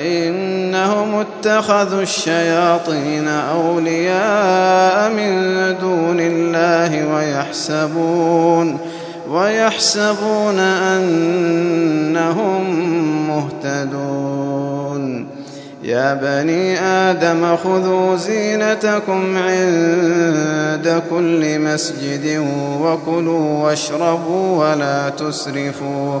إنهم اتخذوا الشياطين أولياء من دون الله ويحسبون ويحسبون أنهم مهتدون. يا بني آدم خذوا زينتكم عند كل مسجد وكلوا واشربوا ولا تسرفوا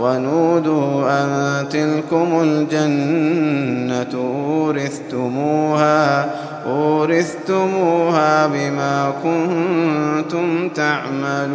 ونودوا أن تلكم الجنة أورثتموها أورثتموها بما كنتم تعملون.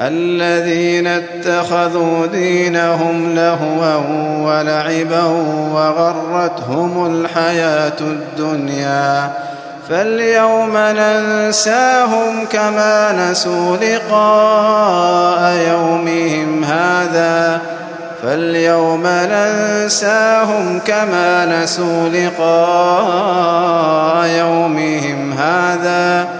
الذين اتخذوا دينهم لهوا ولعبا وغرتهم الحياة الدنيا فاليوم ننساهم كما نسوا لقاء يومهم هذا فاليوم ننساهم كما نسوا لقاء يومهم هذا